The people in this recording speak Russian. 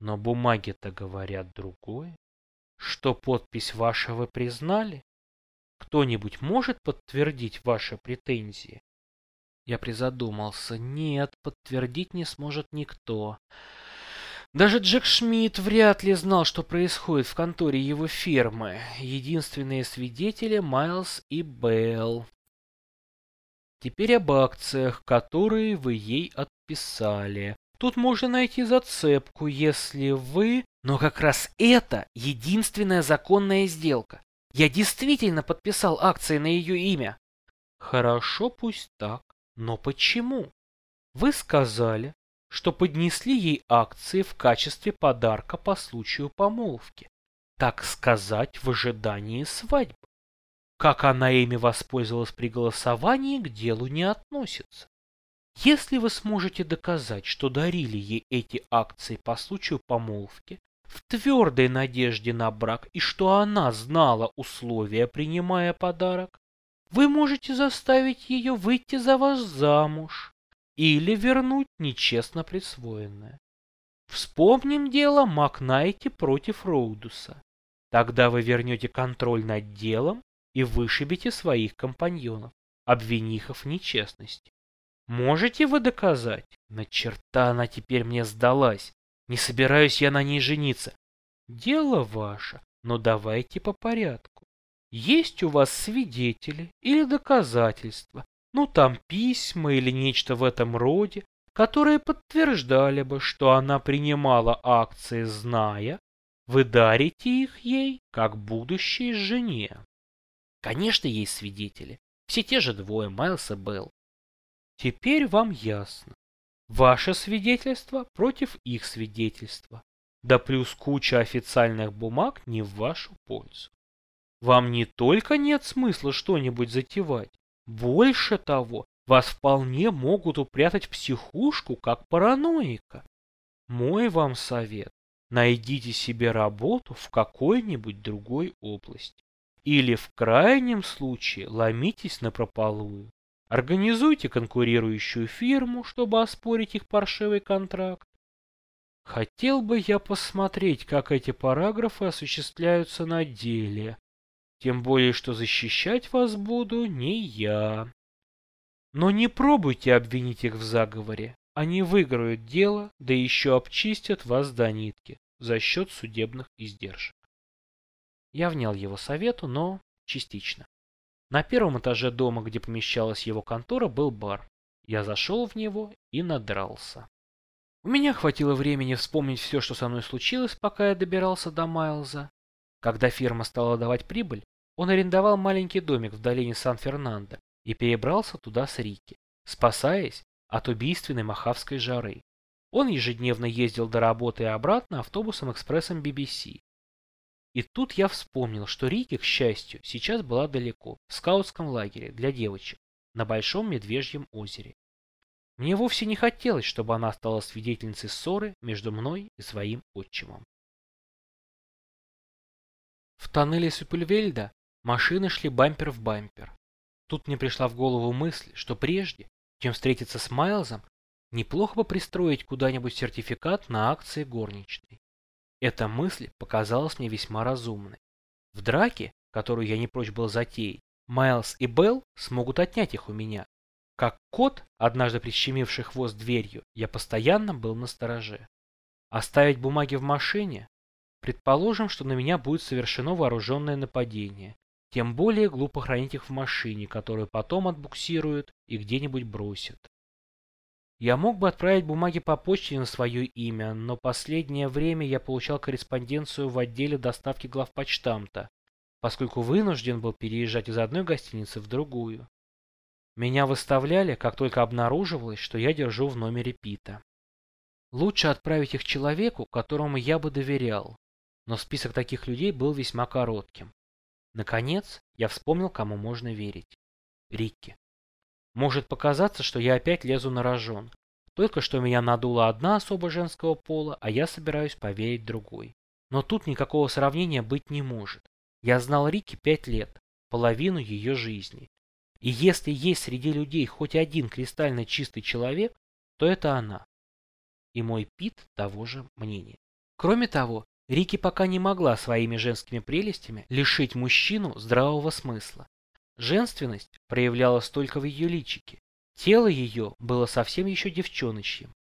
Но бумаги-то говорят другое. Что подпись ваша вы признали? Кто-нибудь может подтвердить ваши претензии? Я призадумался. Нет, подтвердить не сможет никто. Даже Джек Шмидт вряд ли знал, что происходит в конторе его фирмы. Единственные свидетели Майлз и Белл. Теперь об акциях, которые вы ей отписали. Тут можно найти зацепку, если вы... Но как раз это единственная законная сделка. Я действительно подписал акции на ее имя. Хорошо, пусть так. Но почему? Вы сказали, что поднесли ей акции в качестве подарка по случаю помолвки. Так сказать, в ожидании свадьбы. Как она ими воспользовалась при голосовании, к делу не относится. Если вы сможете доказать, что дарили ей эти акции по случаю помолвки, в твердой надежде на брак и что она знала условия, принимая подарок, вы можете заставить ее выйти за вас замуж или вернуть нечестно присвоенное. Вспомним дело Макнайти против Роудуса. Тогда вы вернете контроль над делом и вышибите своих компаньонов, обвинив их в нечестности. Можете вы доказать? На черта она теперь мне сдалась. Не собираюсь я на ней жениться. Дело ваше, но давайте по порядку. Есть у вас свидетели или доказательства, ну там письма или нечто в этом роде, которые подтверждали бы, что она принимала акции, зная, вы дарите их ей как будущей жене. Конечно, есть свидетели. Все те же двое, Майлз и Белл. Теперь вам ясно. Ваше свидетельство против их свидетельства. Да плюс куча официальных бумаг не в вашу пользу. Вам не только нет смысла что-нибудь затевать, больше того, вас вполне могут упрятать в психушку, как параноика. Мой вам совет. Найдите себе работу в какой-нибудь другой области. Или в крайнем случае ломитесь на прополую. Организуйте конкурирующую фирму, чтобы оспорить их паршивый контракт. Хотел бы я посмотреть, как эти параграфы осуществляются на деле. Тем более, что защищать вас буду не я. Но не пробуйте обвинить их в заговоре. Они выиграют дело, да еще обчистят вас до нитки за счет судебных издержек. Я внял его совету, но частично. На первом этаже дома, где помещалась его контора, был бар. Я зашел в него и надрался. У меня хватило времени вспомнить все, что со мной случилось, пока я добирался до Майлза. Когда фирма стала давать прибыль, он арендовал маленький домик в долине Сан-Фернандо и перебрался туда с Рики, спасаясь от убийственной махавской жары. Он ежедневно ездил до работы и обратно автобусом-экспрессом BBC, и тут я вспомнил, что Рики, к счастью, сейчас была далеко, в скаутском лагере для девочек, на Большом Медвежьем озере. Мне вовсе не хотелось, чтобы она стала свидетельницей ссоры между мной и своим отчимом. В тоннеле Супельвельда машины шли бампер в бампер. Тут мне пришла в голову мысль, что прежде, чем встретиться с Майлзом, неплохо бы пристроить куда-нибудь сертификат на акции горничной. Эта мысль показалась мне весьма разумной. В драке, которую я не прочь был затеять, Майлз и Белл смогут отнять их у меня. Как кот, однажды прищемивший хвост дверью, я постоянно был на стороже. Оставить бумаги в машине? Предположим, что на меня будет совершено вооруженное нападение. Тем более глупо хранить их в машине, которую потом отбуксируют и где-нибудь бросят. Я мог бы отправить бумаги по почте на свое имя, но последнее время я получал корреспонденцию в отделе доставки главпочтамта, поскольку вынужден был переезжать из одной гостиницы в другую. Меня выставляли, как только обнаруживалось, что я держу в номере Пита. Лучше отправить их человеку, которому я бы доверял, но список таких людей был весьма коротким. Наконец, я вспомнил, кому можно верить. Рикки. Может показаться, что я опять лезу на рожон. Только что меня надула одна особа женского пола, а я собираюсь поверить другой. Но тут никакого сравнения быть не может. Я знал Рики пять лет, половину ее жизни. И если есть среди людей хоть один кристально чистый человек, то это она. И мой Пит того же мнения. Кроме того, Рики пока не могла своими женскими прелестями лишить мужчину здравого смысла. Женственность проявлялась только в ее личике. Тело ее было совсем еще девчоночьим.